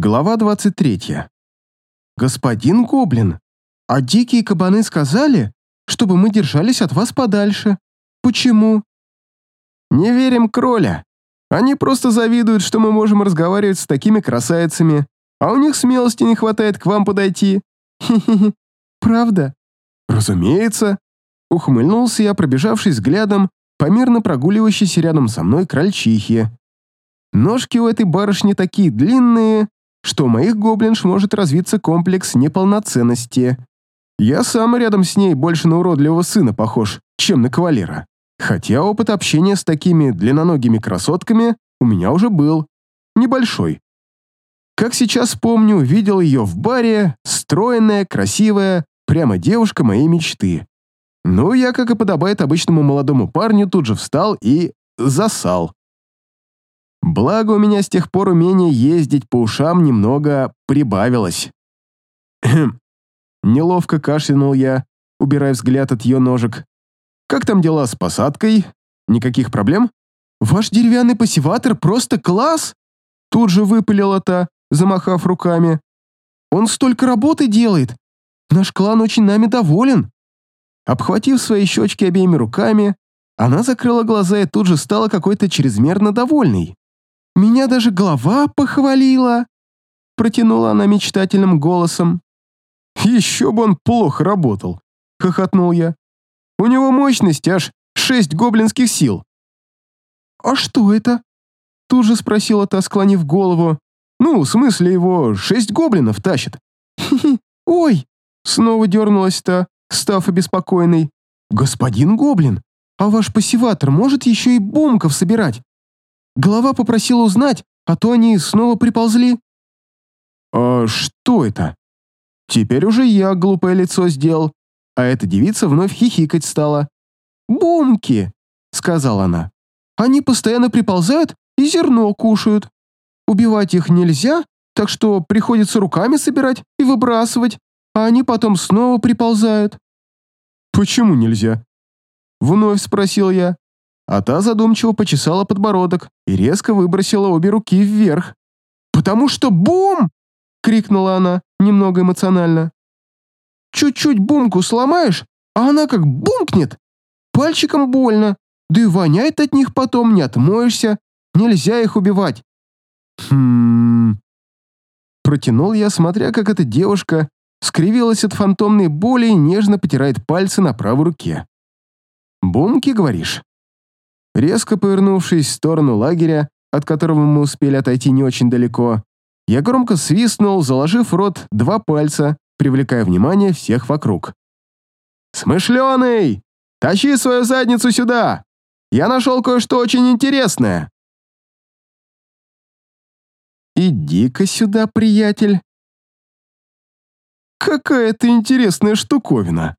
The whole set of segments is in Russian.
Глава 23. «Господин Гоблин, а дикие кабаны сказали, чтобы мы держались от вас подальше. Почему?» «Не верим кроля. Они просто завидуют, что мы можем разговаривать с такими красавицами, а у них смелости не хватает к вам подойти. Хе-хе, правда?» «Разумеется», — ухмыльнулся я, пробежавшись взглядом по мирно прогуливающейся рядом со мной крольчихе. Ножки у этой барышни такие длинные, что у моих гоблинш может развиться комплекс неполноценности. Я сам рядом с ней больше на уродливого сына похож, чем на кавалера. Хотя опыт общения с такими длинноногими красотками у меня уже был. Небольшой. Как сейчас помню, видел ее в баре, стройная, красивая, прямо девушка моей мечты. Ну, я, как и подобает обычному молодому парню, тут же встал и засал. Благо, у меня с тех пор умение ездить по ушам немного прибавилось. Неловко кашлянул я, убирая взгляд от ее ножек. «Как там дела с посадкой? Никаких проблем?» «Ваш деревянный пассиватор просто класс!» Тут же выпалила та, замахав руками. «Он столько работы делает! Наш клан очень нами доволен!» Обхватив свои щечки обеими руками, она закрыла глаза и тут же стала какой-то чрезмерно довольной. «Меня даже голова похвалила!» Протянула она мечтательным голосом. «Еще бы он плохо работал!» — хохотнул я. «У него мощность аж шесть гоблинских сил!» «А что это?» — тут же спросила та, склонив голову. «Ну, в смысле его шесть гоблинов тащит». «Хи-хи, ой!» — снова дернулась та, став обеспокоенной. «Господин Гоблин, а ваш пассиватор может еще и бомков собирать? Голова попросила узнать, а то они снова приползли». «А что это?» Теперь уже я глупое лицо сделал, а эта девица вновь хихикать стала. «Бумки!» — сказала она. «Они постоянно приползают и зерно кушают. Убивать их нельзя, так что приходится руками собирать и выбрасывать, а они потом снова приползают». «Почему нельзя?» Вновь спросил я, а та задумчиво почесала подбородок и резко выбросила обе руки вверх. «Потому что бум!» — крикнула она, немного эмоционально. «Чуть-чуть бумку сломаешь, а она как бумкнет. Пальчиком больно, да и воняет от них потом, не отмоешься. Нельзя их убивать». «Хм...» Протянул я, смотря, как эта девушка скривилась от фантомной боли и нежно потирает пальцы на правой руке. «Бумки, говоришь?» Резко повернувшись в сторону лагеря, от которого мы успели отойти не очень далеко, я громко свистнул, заложив рот два пальца, привлекая внимание всех вокруг. «Смышленый! Тащи свою задницу сюда! Я нашел кое-что очень интересное!» «Иди-ка сюда, приятель!» «Какая ты интересная штуковина!»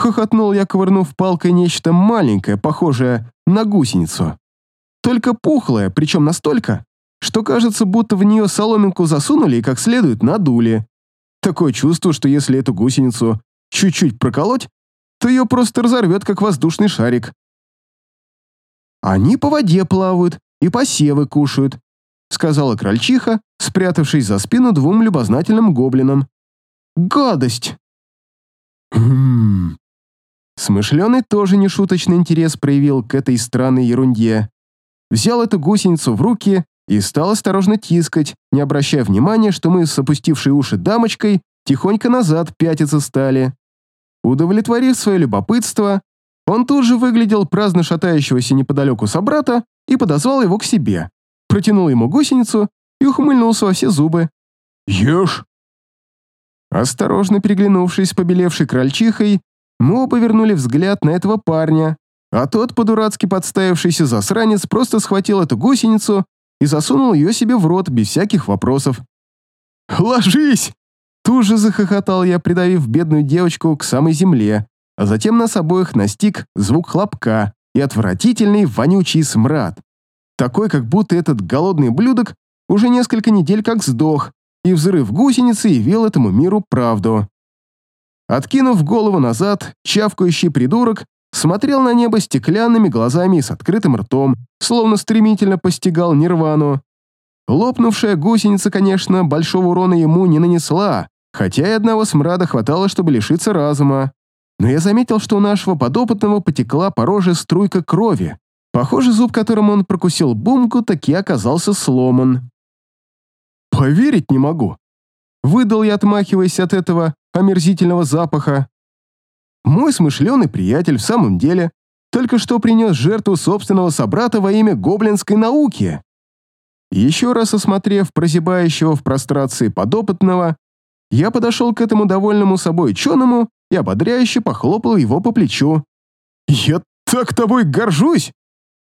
Хохотнул я, ковырнув палкой нечто маленькое, похожее на гусеницу. Только пухлое, причем настолько, что кажется, будто в нее соломинку засунули и как следует надули. Такое чувство, что если эту гусеницу чуть-чуть проколоть, то ее просто разорвет, как воздушный шарик. «Они по воде плавают и посевы кушают», сказала крольчиха, спрятавшись за спину двум любознательным гоблинам. «Гадость!» «Хм...» Смышленый тоже нешуточный интерес проявил к этой странной ерунде. Взял эту гусеницу в руки и стал осторожно тискать, не обращая внимания, что мы с опустившей уши дамочкой тихонько назад пятиться стали. Удовлетворив свое любопытство, он тут же выглядел праздно шатающегося неподалеку собрата и подозвал его к себе, протянул ему гусеницу и ухмыльнулся во все зубы. «Ешь!» Осторожно переглянувшись с побелевшей крольчихой, мы оба взгляд на этого парня, а тот, по-дурацки подставившийся засранец, просто схватил эту гусеницу и засунул ее себе в рот без всяких вопросов. «Ложись!» Тут же захохотал я, придавив бедную девочку к самой земле, а затем нас обоих настиг звук хлопка и отвратительный вонючий смрад. Такой, как будто этот голодный блюдок уже несколько недель как сдох, и взрыв гусеницы явил этому миру правду. Откинув голову назад, чавкающий придурок смотрел на небо стеклянными глазами и с открытым ртом, словно стремительно постигал нирвану. Лопнувшая гусеница, конечно, большого урона ему не нанесла, хотя и одного смрада хватало, чтобы лишиться разума. Но я заметил, что у нашего подопытного потекла по роже струйка крови. Похоже, зуб, которым он прокусил бумку, таки оказался сломан. «Поверить не могу!» Выдал я, отмахиваясь от этого омерзительного запаха. Мой смышленый приятель в самом деле только что принес жертву собственного собрата во имя гоблинской науки. Еще раз осмотрев прозябающего в прострации подопытного, я подошел к этому довольному собой ученому и ободряюще похлопал его по плечу. «Я так тобой горжусь!»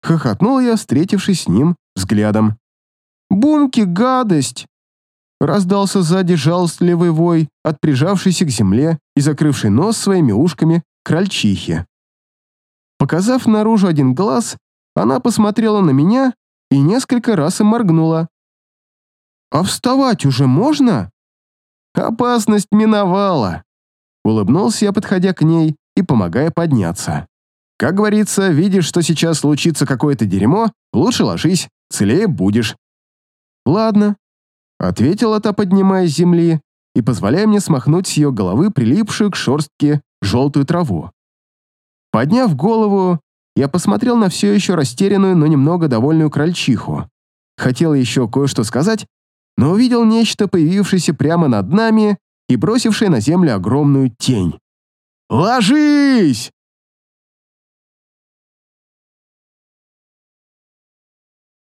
Хохотнул я, встретившись с ним взглядом. «Бумки, гадость!» Раздался сзади жалостливый вой от прижавшейся к земле и закрывшей нос своими ушками крольчихи. Показав наружу один глаз, она посмотрела на меня и несколько раз им моргнула. «А вставать уже можно?» «Опасность миновала!» Улыбнулся я, подходя к ней и помогая подняться. «Как говорится, видишь, что сейчас случится какое-то дерьмо, лучше ложись, целее будешь». «Ладно», — ответила та, поднимаясь с земли и позволяя мне смахнуть с ее головы прилипшую к шорстке желтую траву. Подняв голову, я посмотрел на все еще растерянную, но немного довольную крольчиху. Хотел еще кое-что сказать, но увидел нечто, появившееся прямо над нами и бросившее на землю огромную тень. «Ложись!»